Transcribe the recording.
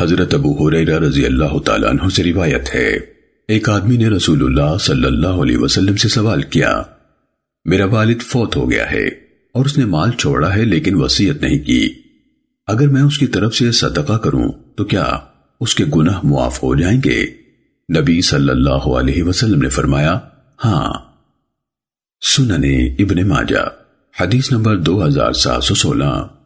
حضرت ابو حریرہ رضی اللہ تعالیٰ عنہ سے روایت ہے۔ ایک آدمی نے رسول اللہ صلی اللہ علیہ وسلم سے سوال کیا، میرا والد فوت ہو گیا ہے اور اس نے مال چھوڑا ہے لیکن وسیعت نہیں کی۔ اگر میں اس کی طرف سے صدقہ کروں تو کیا اس کے گناہ معاف ہو جائیں گے؟ نبی صلی اللہ علیہ وسلم نے فرمایا ہاں۔ سننے ابن ماجہ، حدیث نمبر دو ہزار سات سو سولہ۔